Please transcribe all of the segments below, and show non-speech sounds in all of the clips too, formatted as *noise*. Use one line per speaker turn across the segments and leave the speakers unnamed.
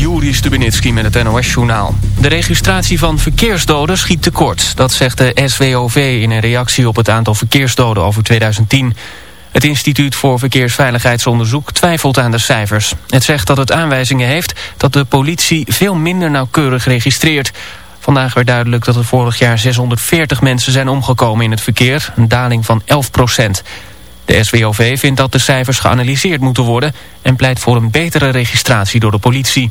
Juri Stubenitski met het NOS-journaal. De registratie van verkeersdoden schiet tekort. Dat zegt de SWOV in een reactie op het aantal verkeersdoden over 2010. Het Instituut voor Verkeersveiligheidsonderzoek twijfelt aan de cijfers. Het zegt dat het aanwijzingen heeft dat de politie veel minder nauwkeurig registreert. Vandaag werd duidelijk dat er vorig jaar 640 mensen zijn omgekomen in het verkeer. Een daling van 11 procent. De SWOV vindt dat de cijfers geanalyseerd moeten worden... en pleit voor een betere registratie door de politie.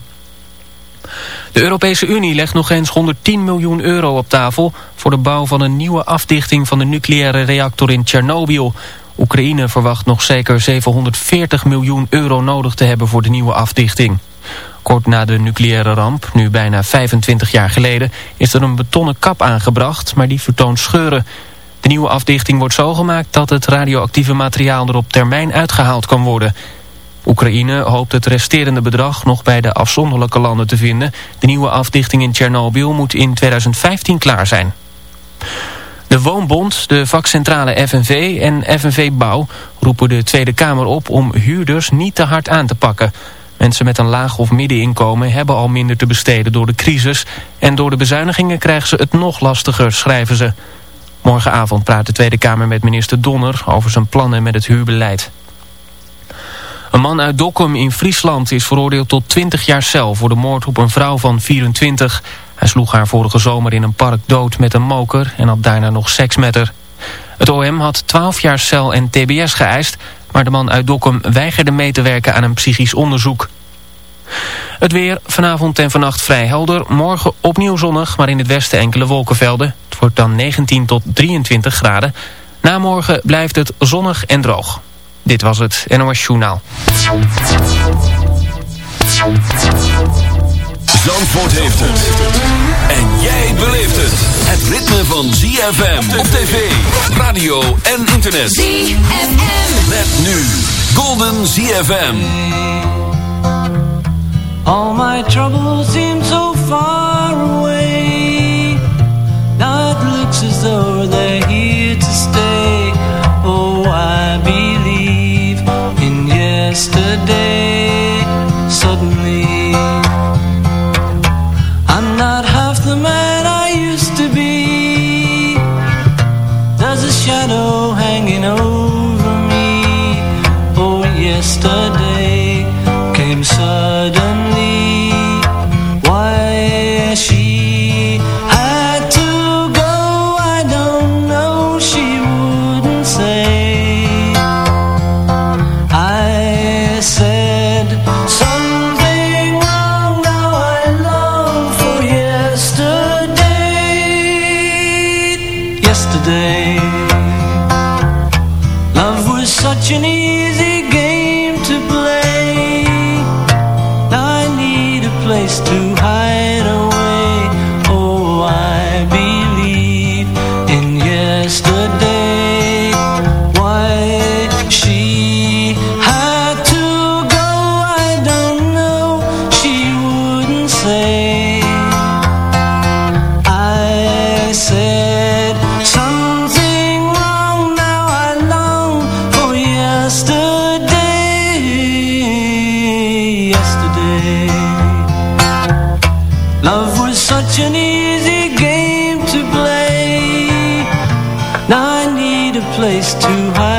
De Europese Unie legt nog eens 110 miljoen euro op tafel... voor de bouw van een nieuwe afdichting van de nucleaire reactor in Tsjernobyl. Oekraïne verwacht nog zeker 740 miljoen euro nodig te hebben voor de nieuwe afdichting. Kort na de nucleaire ramp, nu bijna 25 jaar geleden... is er een betonnen kap aangebracht, maar die vertoont scheuren... De nieuwe afdichting wordt zo gemaakt dat het radioactieve materiaal er op termijn uitgehaald kan worden. Oekraïne hoopt het resterende bedrag nog bij de afzonderlijke landen te vinden. De nieuwe afdichting in Tsjernobyl moet in 2015 klaar zijn. De Woonbond, de vakcentrale FNV en FNV Bouw roepen de Tweede Kamer op om huurders niet te hard aan te pakken. Mensen met een laag of middeninkomen hebben al minder te besteden door de crisis... en door de bezuinigingen krijgen ze het nog lastiger, schrijven ze. Morgenavond praat de Tweede Kamer met minister Donner over zijn plannen met het huurbeleid. Een man uit Dokkum in Friesland is veroordeeld tot 20 jaar cel voor de moord op een vrouw van 24. Hij sloeg haar vorige zomer in een park dood met een moker en had daarna nog seks met haar. Het OM had 12 jaar cel en tbs geëist, maar de man uit Dokkum weigerde mee te werken aan een psychisch onderzoek. Het weer vanavond en vannacht vrij helder. Morgen opnieuw zonnig, maar in het westen enkele wolkenvelden. Het wordt dan 19 tot 23 graden. Na morgen blijft het zonnig en droog. Dit was het NOS Journaal.
Zandvoort heeft het. En jij beleeft het. Het ritme van ZFM op tv, radio en internet. ZFM. Met nu Golden ZFM.
All my troubles seem so far away. Now it looks as though they're here to stay. Yesterday. Suddenly, love was such an easy game to play. Now I need a place to hide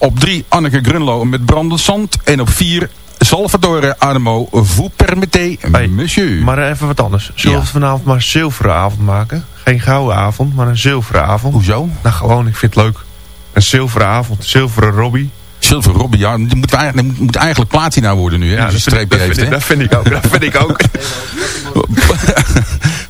Op 3 Anneke Grunlo met brandend zand. En op 4 Salvatore Armo, vous permettez,
Hey,
monsieur.
Maar even wat anders. Zullen we
Ja.
vanavond maar een zilveren avond maken? Geen gouden avond, maar een zilveren avond.
Hoezo?
Nou gewoon, ik vind het leuk. Een zilveren avond, zilveren Robbie.
Silver Robbie, ja, die moet, eigenlijk, moet eigenlijk platina worden nu, hè? Ja,
dat, vind ik,
streepje
dat,
heeft,
vind ik,
hè?
dat vind ik ook. Dat vind ik ook. *laughs* *laughs*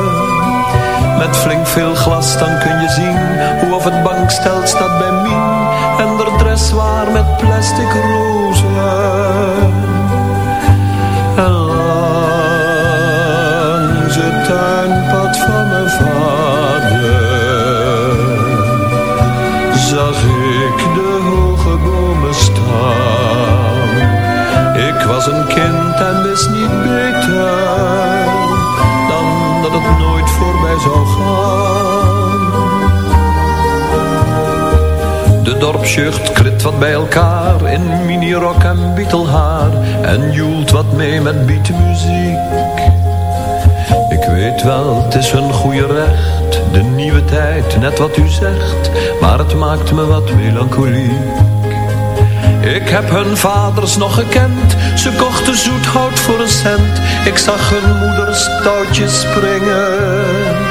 Met flink veel glas dan kun je zien hoe of het bankstel staat bij Mien. En de dressoir met plastic rozen. De dorpsjeugd krit wat bij elkaar in minirok en bietelhaar en joelt wat mee met beatmuziek. Ik weet wel, het is hun goede recht, de nieuwe tijd, net wat u zegt, maar het maakt me wat melancholiek. Ik heb hun vaders nog gekend, ze kochten zoet hout voor een cent. Ik zag hun moeders touwtjes springen.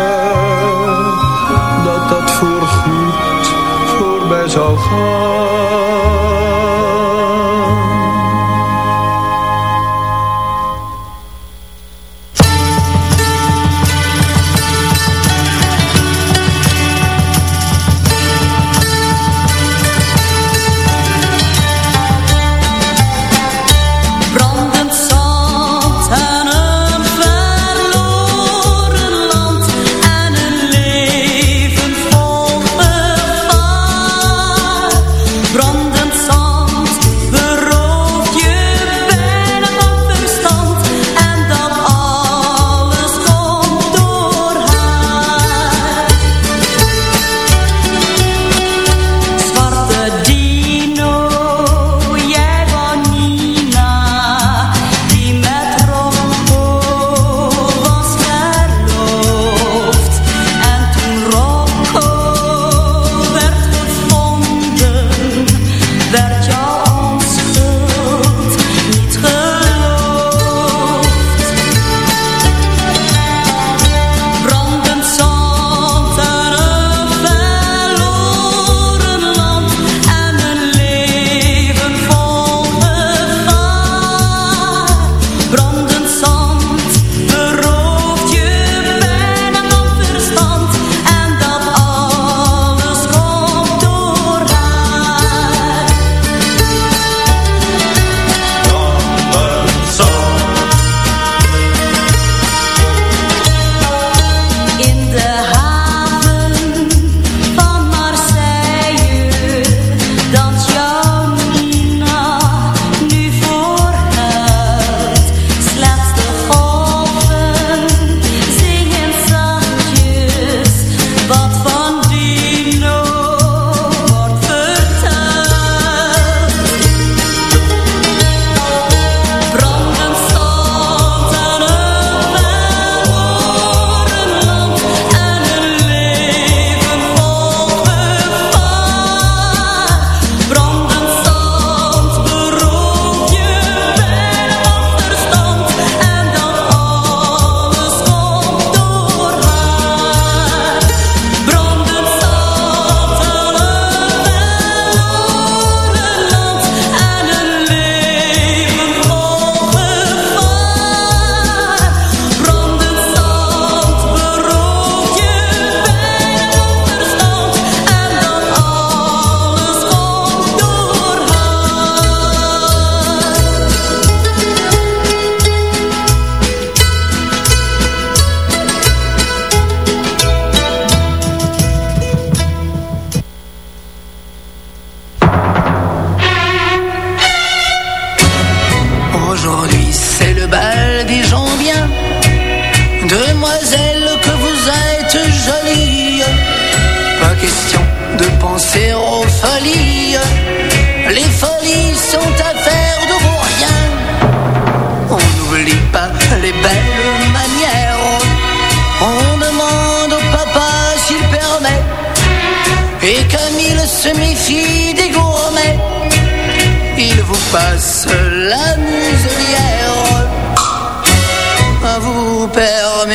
voorbij zou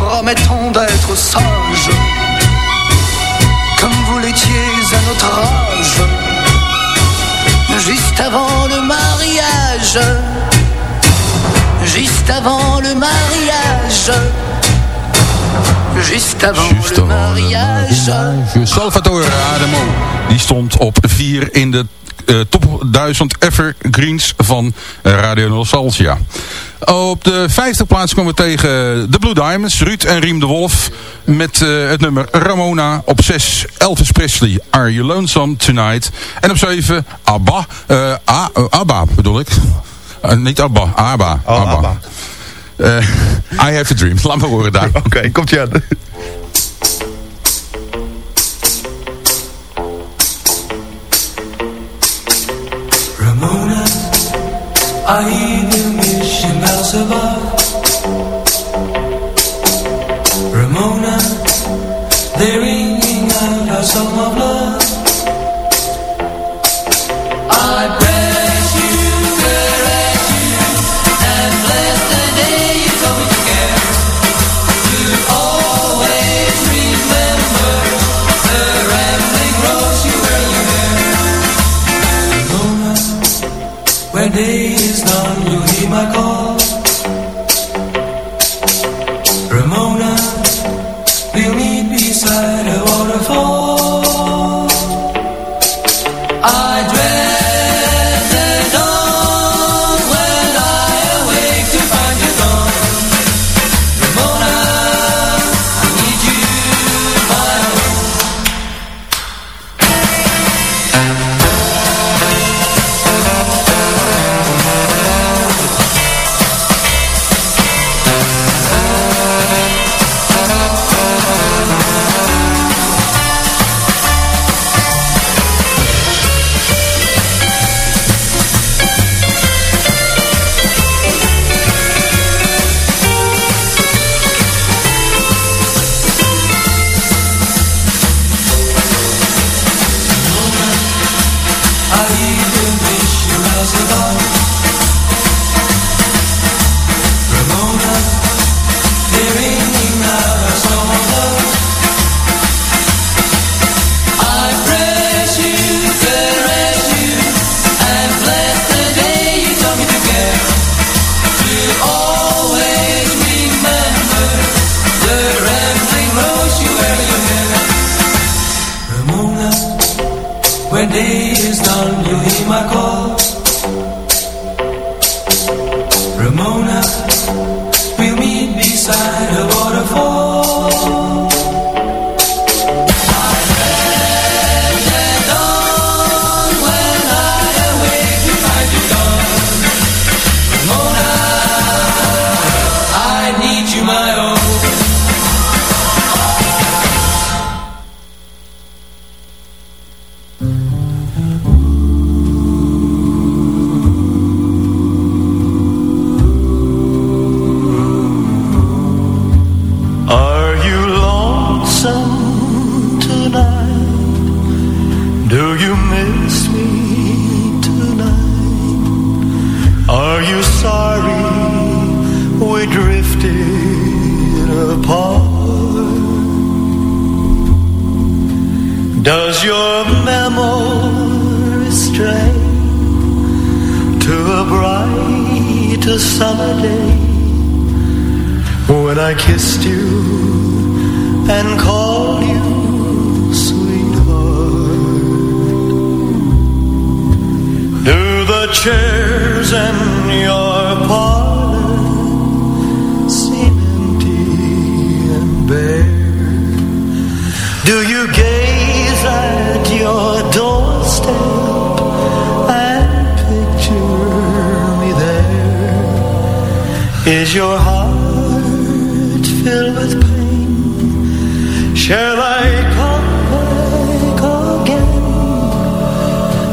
promettons d'être sages, comme vous l'étiez à notre âge, juste avant le mariage, juste avant le mariage. Juste avant
Juste
le
avant le
mariage.
Salvatore Adamo. Die stond op 4 in de eh, top 1000 evergreens van Radio Nostalgia. Op de vijfde plaats komen we tegen de Blue Diamonds, Ruud en Riem de Wolf. Met eh, het nummer Ramona. Op 6 Elvis Presley, Are You Lonesome Tonight. En op 7 ABBA, eh, A- eh, ABBA bedoel ik. Eh, niet ABBA, ABBA.
Oh, ABBA.
Eh, I Have a Dream. Laat me horen daar. *laughs*
Oké, komt je aan.
I hear the mission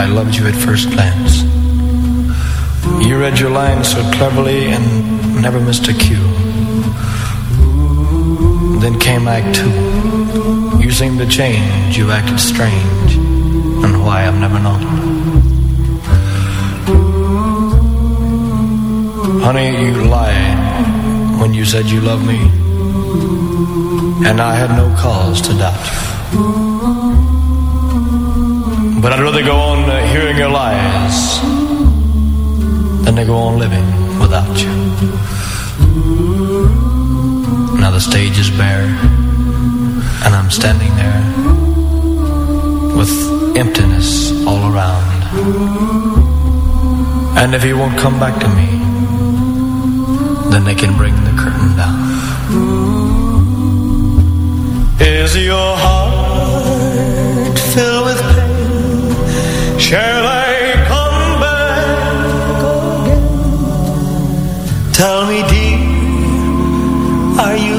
I loved you at first glance. You read your lines so cleverly and never missed a cue. Then came Act two. You seemed to change, you acted strange, and why I've never known. Honey, you lied when you said you loved me, and I had no cause to doubt you. But I'd rather go on uh, hearing your lies than to go on living without you. Now the stage is bare, and I'm standing there with emptiness all around. And if he won't come back to me, then they can bring the curtain down. Is your heart Shall I come back again? Tell me, dear, are you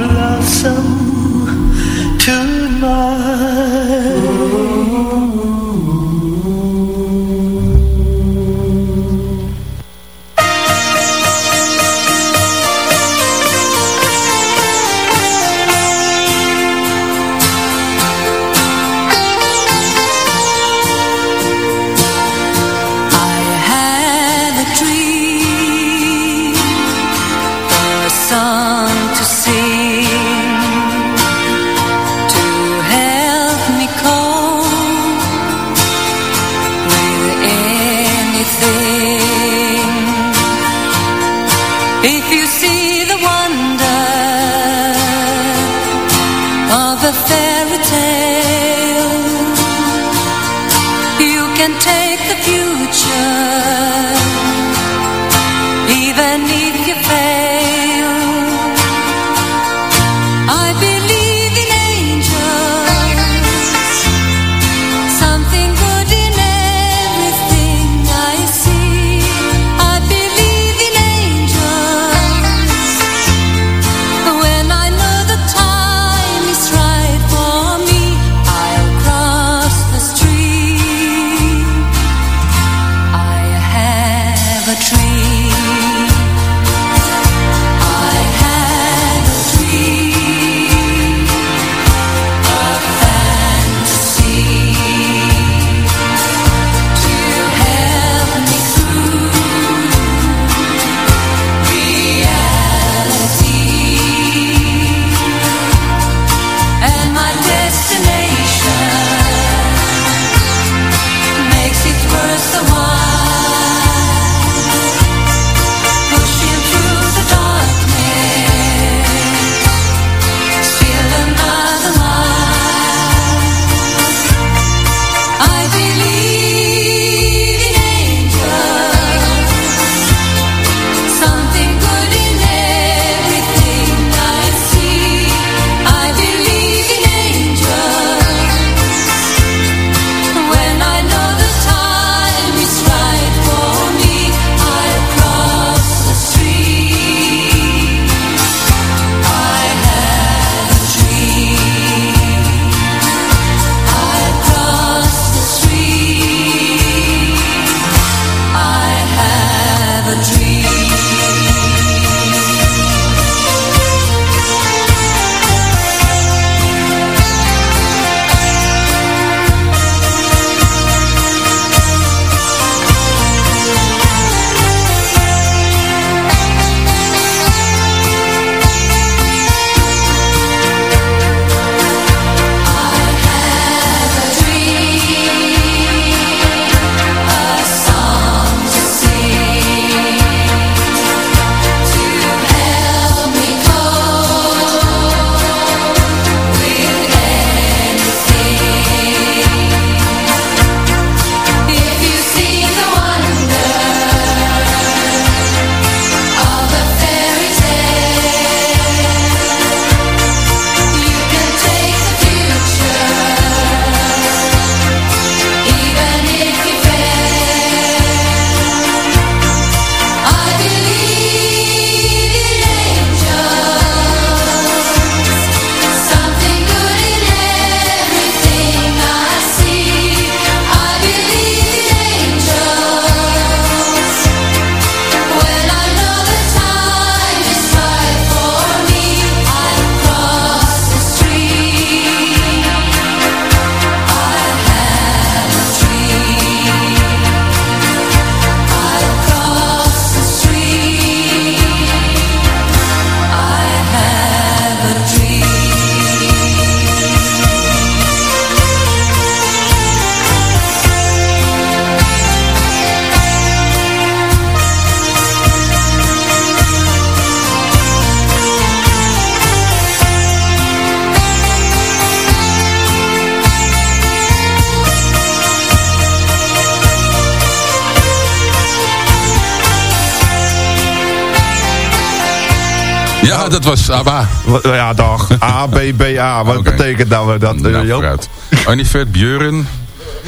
dat was ABBA.
Ja, dag. *laughs* A, B, B, A. Wat
Oké.
betekent dat? we dat eh,
Nou,
Joop?
vooruit. Anifet, Björn.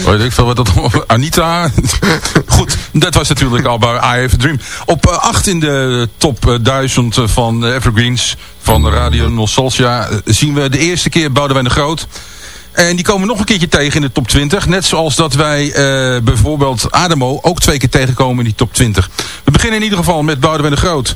Weet ik veel wat dat *laughs* Anita. *laughs* Goed, dat was natuurlijk al bij I Have a Dream. Op 8 in de top eh, 1000 van de Evergreens van Radio Nostalgia eh, zien we de eerste keer Boudewijn de Groot. En die komen we nog een keertje tegen in de top 20. Net zoals dat wij eh, bijvoorbeeld Ademo ook twee keer tegenkomen in die top 20. We beginnen in ieder geval met Boudewijn de Groot.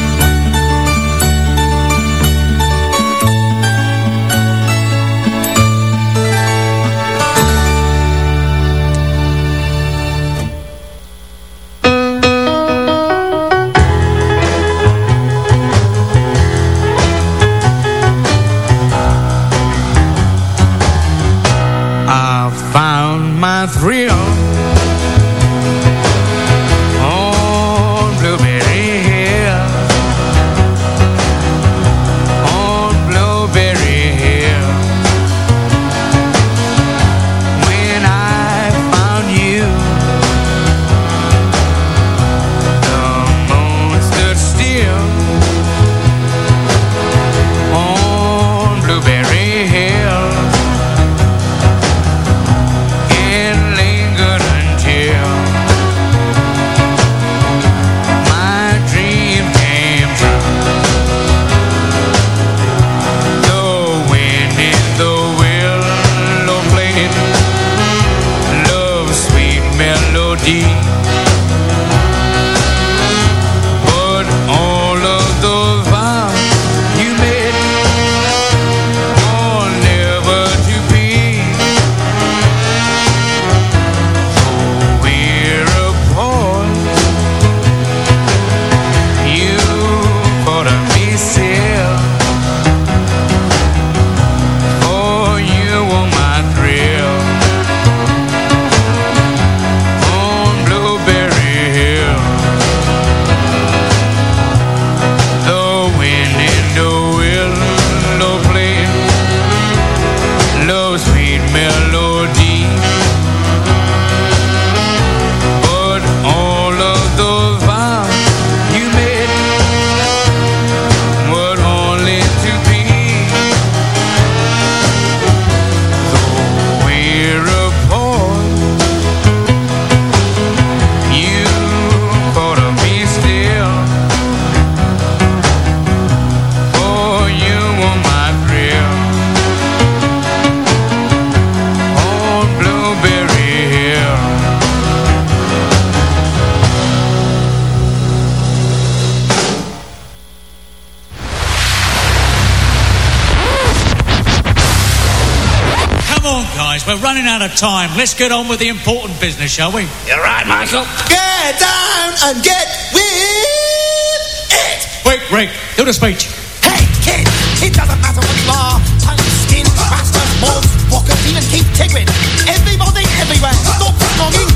let's get on with the important business, shall we?
You're right, Michael. Get down and get with it.
Wait, Rick, do the speech.
Hey, kid, it doesn't matter what you are. Tongue, skin, rastas, morphs, walkers, even keep tigrin. Everybody, everywhere, stop belonging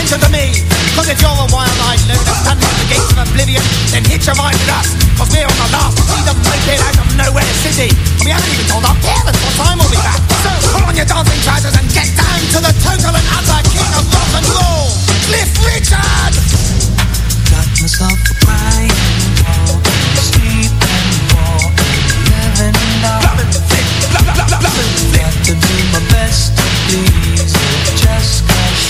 attention to me. Cause if you're a wild-eyed loser Standing at the gates of oblivion Then hitch a ride with us. Cause we're on the last See them moped out of nowhere city We haven't even told our parents What time we'll be back. So pull on your dancing trousers And get down to the total and utter King of rock and roll Cliff Richard.
Got myself a crying ball Sleep and fall Living
now
Loving Got
to do my best to please Just cause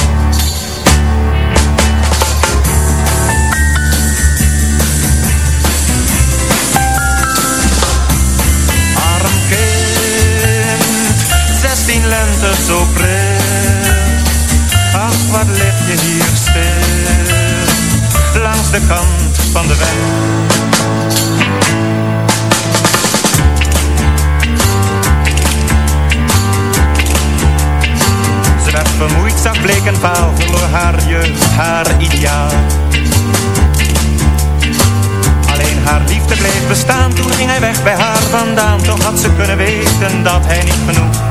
16 lente zo pril. Ach, wat lig je hier stil, langs de kant van de weg. Ze werd vermoeid, zag bleek en vaal, verloor haar jeugd, haar ideaal. Alleen haar liefde bleef bestaan, toen ging hij weg bij haar vandaan. Toch had ze kunnen weten dat hij niet genoeg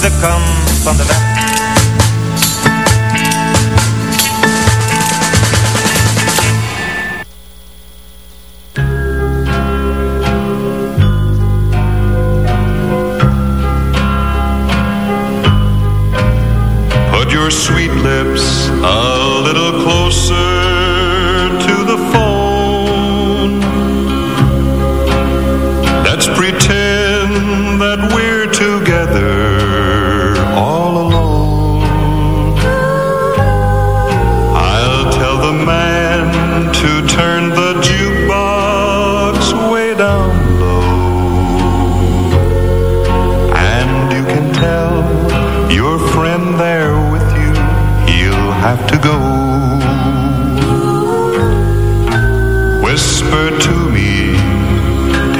De kant van de weg.
Put your sweet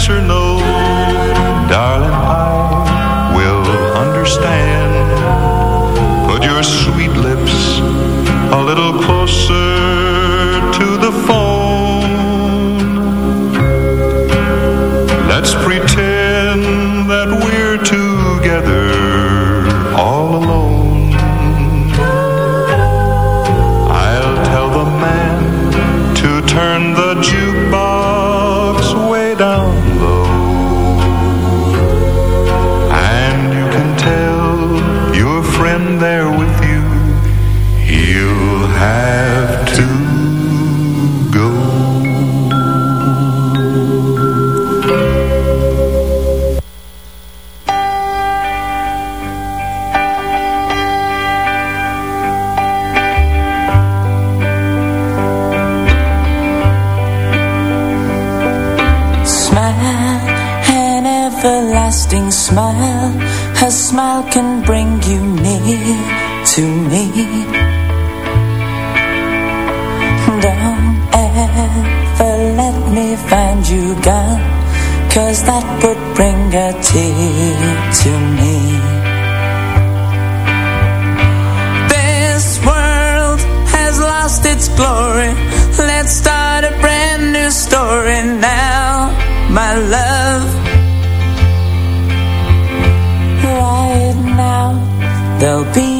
pressure, no
me. Don't ever let me find you gone, cause that would bring a tear to me. This world has lost its glory. Let's start a brand new story now, my love. Right now, there'll be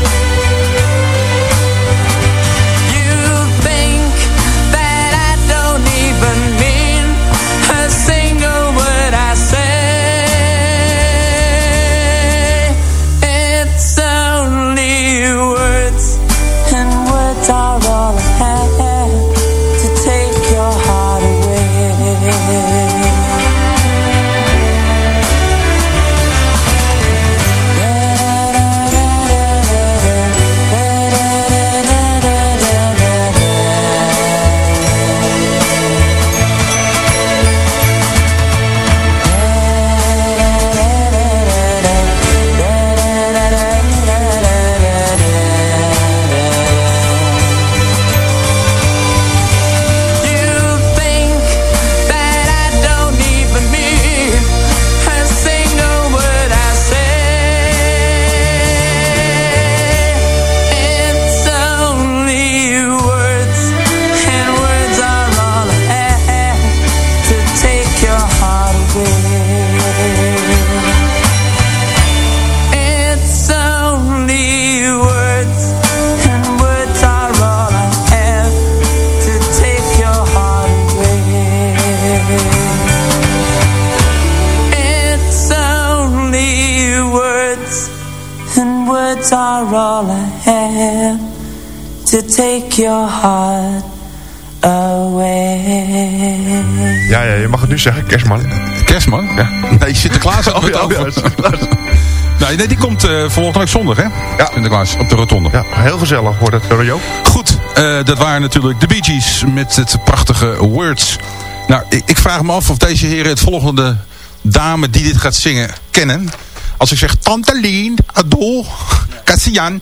Kerstman.
Kerstman?
Ja.
Nee, Sinterklaas
Klaas *laughs*
het
oh,
over. *laughs*
Nou,
nee, die komt eh, volgende week zondag, hè? Sinterklaas, op de rotonde.
Ja, heel gezellig wordt het, Rio.
Goed, eh, dat waren natuurlijk de Bee Gees met het prachtige Words. Nou, ik, ik, vraag me af of deze heren het volgende dame die dit gaat zingen kennen. Als ik zeg Tante Lien, Adol, Cassian...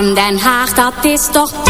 Den Haag, dat is toch...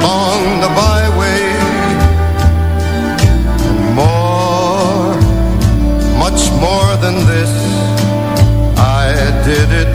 along the byway, and more, much more than this, I did it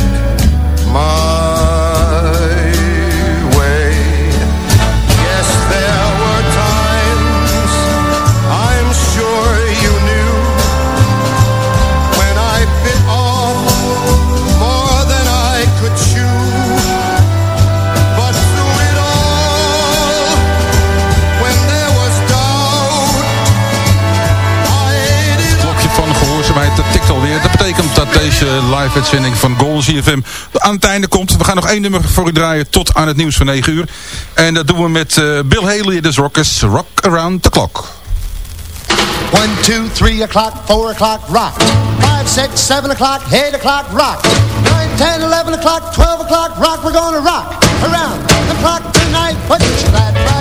de eh, live-uitzending van Golden CFM aan het einde komt. We gaan nog één nummer voor u draaien tot aan het nieuws van 9 uur. En dat doen we met uh, Bill Haley, de Rockers, Rock Around the Clock.
1, 2, 3 o'clock, 4 o'clock, rock. 5, 6, 7 o'clock, 8 o'clock, rock. 9, 10, 11 o'clock, 12 o'clock, rock. We're gonna rock around the clock tonight. Put your glad.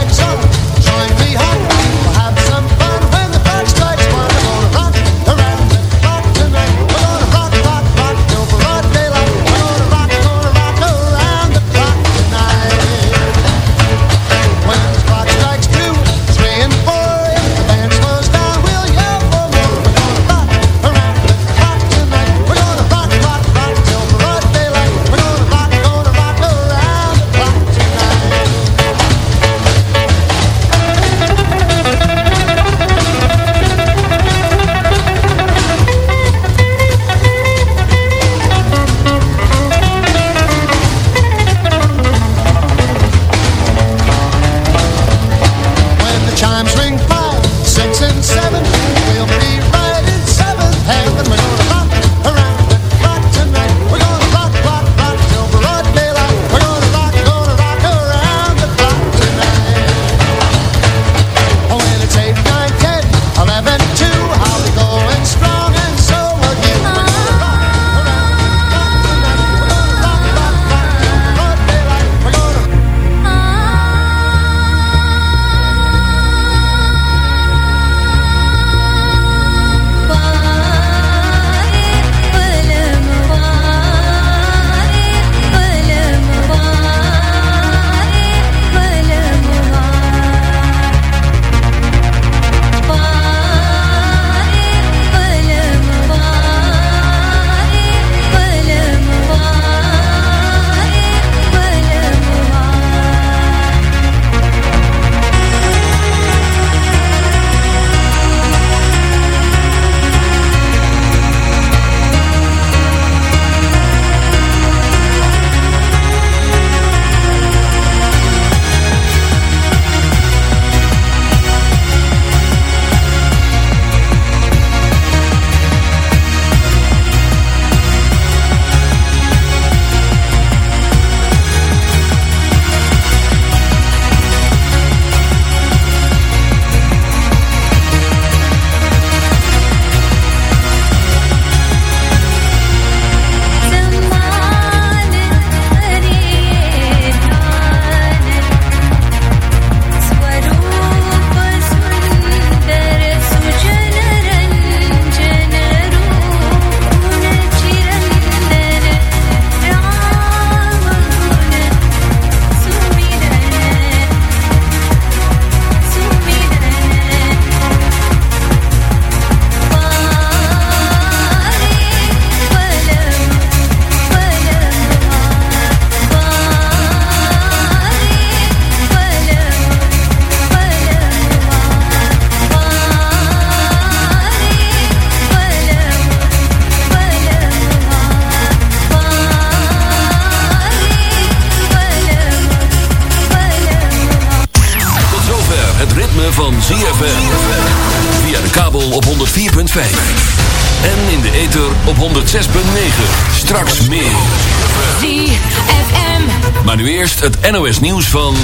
NOS Nieuws van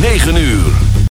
9 uur.